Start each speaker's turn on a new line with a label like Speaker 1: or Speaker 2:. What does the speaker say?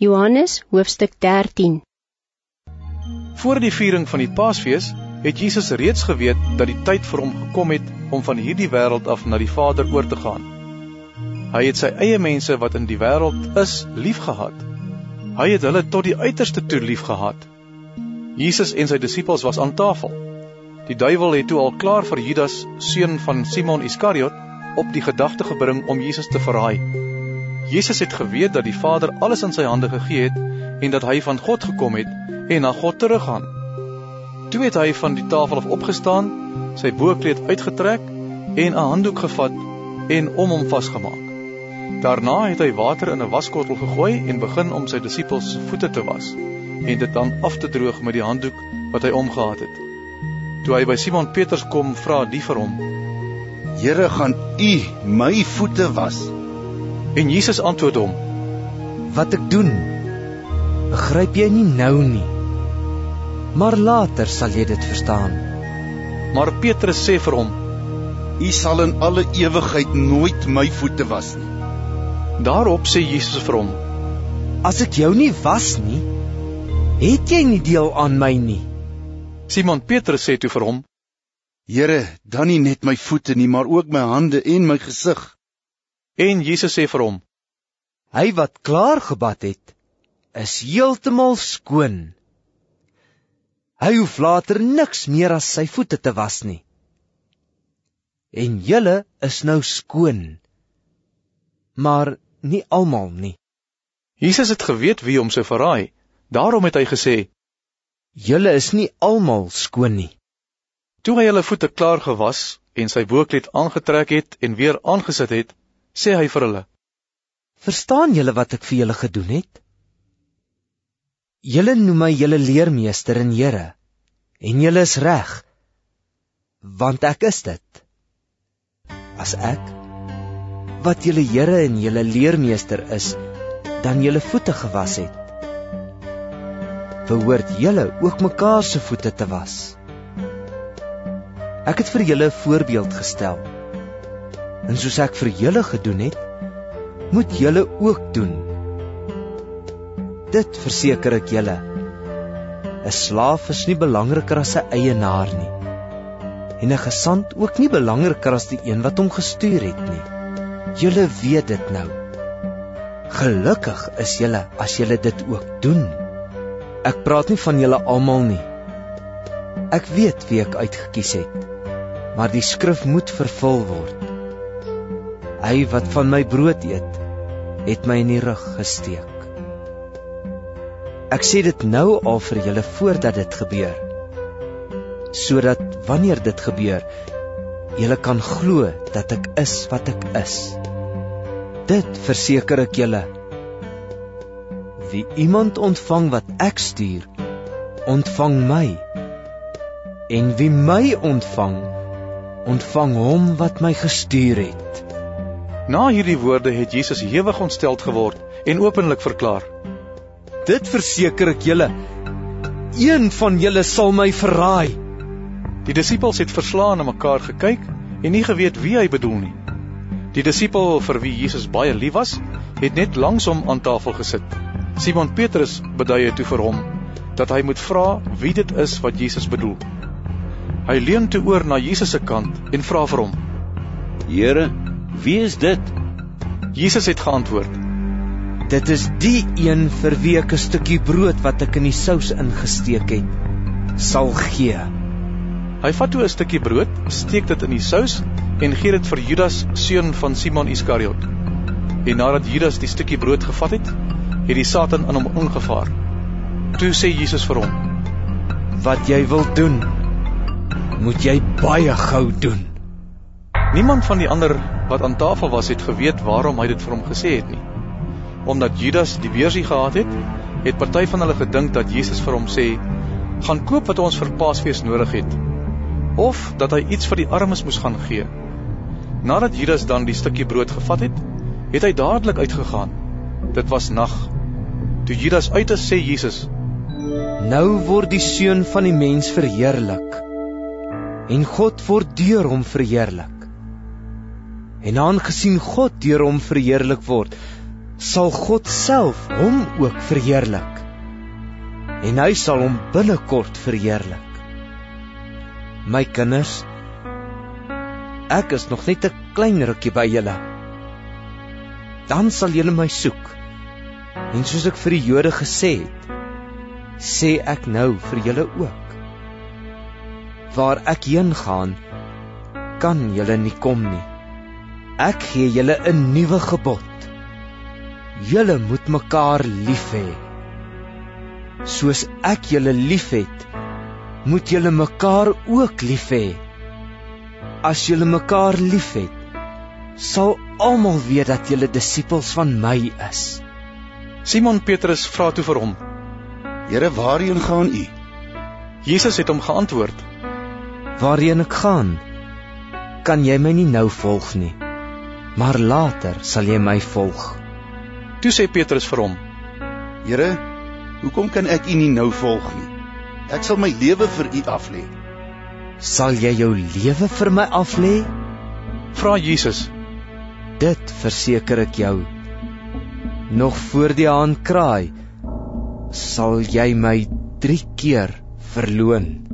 Speaker 1: Johannes hoofstuk 13
Speaker 2: Voor die viering van die Paasfees het Jesus reeds geweet dat die tyd vir hom gekom het om van hierdie wêreld af na die Vader oor te gaan. Hy het sy eie mense wat in die wêreld is, liefgehad. Hy het hulle tot die uiterste toe liefgehad. Jesus en sy disippels was aan tafel. Die duiwel het toe al klaar vir Judas, seun van Simon Iskariot, op die gedagte gebring om Jesus te verraai. Jesus het geweet dat die Vader alles in sy hande gegee het en dat hy van God gekom het en na God teruggaan. Toe het hy van die tafel af opgestaan, sy boekleed uitgetrek en 'n handdoek gevat en om hom vasgemaak. Daarna het hy water in 'n waskorrel gegooi en begin om sy disippels voete te was en dit dan af te droog met die handdoek wat hy omgehad het. Toe hy by Simon Petrus kom, vra die vir hom:
Speaker 3: "Here, gaan U my voete was?"
Speaker 2: En Jesus antwoord hom:
Speaker 4: Wat ek doen, begryp jy nie nou nie. Maar later sal jy dit verstaan.
Speaker 2: Maar Petrus sê vir hom:
Speaker 3: U sal in alle ewigheid nooit my voete was nie.
Speaker 2: Daarop sê Jesus vir hom:
Speaker 4: As ek jou nie was nie, het jy nie deel aan my nie.
Speaker 2: Simon Petrus sê toe vir hom:
Speaker 3: Here, dan nie net my voete nie, maar ook my hande en my gesig.
Speaker 2: En Jesus sê vir hom:
Speaker 4: Hy wat klaar gebad het, is heeltemal skoon. Hy hoef later niks meer as sy voete te was nie. En julle is nou skoon. Maar nie almal nie.
Speaker 2: Jesus het geweet wie hom sou verraai. Daarom het hy gesê:
Speaker 4: Julle is nie almal skoon nie.
Speaker 2: Toe hy hulle voete klaar gewas en sy boekleed aangetrek het en weer aangesit het, sê hy vir hulle:
Speaker 4: Verstaan julle wat ek vir julle gedoen het? Julle noem my julle leermeester en Here, en julle is reg, want ek is dit. As ek wat julle Here en julle leermeester is, dan julle voete gewas het, behoort julle ook mekaar se voete te was. Ek het vir julle 'n voorbeeld gestel En soos ek vir julle gedoen het, moet julle ook doen. Dit verseker ek julle. 'n Slaaf is nie belangriker as sy eienaar nie. En 'n gesant ook nie belangriker as die een wat hom gestuur het nie. Julle weet dit nou. Gelukkig is julle as julle dit ook doen. Ek praat nie van julle almal nie. Ek weet wie ek uitgekies het. Maar die skrif moet vervul word. Hy wat van my brood eet, het my in die rug gesteek. Ek sê dit nou al vir julle voordat dit gebeur, sodat wanneer dit gebeur, julle kan glo dat ek is wat ek is. Dit verseker ek julle. Wie iemand ontvang wat ek stuur, ontvang my. En wie my ontvang, ontvang hom wat my gestuur het.
Speaker 2: Na hierdie woorde het Jesus hewig ontsteld geword en openlik verklaar:
Speaker 4: Dit verseker ek julle, een van julle sal my verraai.
Speaker 2: Die disippels het verslaan na mekaar gekyk en nie geweet wie hy bedoel nie. Die disipel vir wie Jesus baie lief was, het net langs hom aan tafel gesit. Simon Petrus beduie toe vir hom dat hy moet vra wie dit is wat Jesus bedoel. Hy leun toe oor na Jesus se kant en vra vir hom:
Speaker 5: Here, Wie is dit?
Speaker 2: Jesus het geantwoord:
Speaker 4: Dit is die een vir wie ek 'n stukkie brood wat ek in die sous ingesteek het, sal gee.
Speaker 2: Hy vat toe 'n stukkie brood, steek dit in die sous en gee dit vir Judas, seun van Simon Iskariot. En nadat Judas die stukkie brood gevat het, het die Satan in hom ingevaar. Toe sê Jesus vir hom:
Speaker 4: "Wat jy wil doen, moet jy baie gou doen."
Speaker 2: Niemand van die ander wat aan tafel was het geweet waarom hy dit vir hom gesê het nie. Omdat Judas die beursie gehad het, het party van hulle gedink dat Jesus vir hom sê: "Gaan koop wat ons vir Paasfees nodig het." Of dat hy iets vir die armes moes gaan gee. Nadat Judas dan die stukkie brood gevat het, het hy dadelik uitgegaan. Dit was nag. Toe Judas uit is, sê Jesus:
Speaker 4: "Nou word die seun van die mens verheerlik en God word deur hom verheerlik." En aangesien God deur hom verheerlik word, sal God self hom ook verheerlik. En hy sal hom binnekort verheerlik. My kinders, ek is nog net 'n klein rukkie by julle. Dan sal julle my soek. En soos ek vir die Jode gesê het, sê ek nou vir julle ook. Waar ek heen gaan, kan julle nie kom nie. Ek gee julle 'n nuwe gebod. Julle moet mekaar lief hê. Soos ek julle liefhet, moet julle mekaar ook lief hê. As julle mekaar liefhet, sal almal weet dat julle disippels van my is.
Speaker 2: Simon Petrus vra toe vir hom.
Speaker 3: Here, waarheen gaan u?
Speaker 2: Jesus het hom geantwoord:
Speaker 4: Waarheen ek gaan, kan jy my nie nou volg nie, maar later sal jy my volg.
Speaker 2: Toe sê Petrus vir hom:
Speaker 3: Here, hoekom kan ek u nie nou volg nie? Ek sal my lewe vir u aflê.
Speaker 4: Sal jy jou lewe vir my aflê?
Speaker 2: Vra Jesus:
Speaker 4: Dit verseker ek jou. Nog voor die haan kraai, sal jy my 3 keer verloon.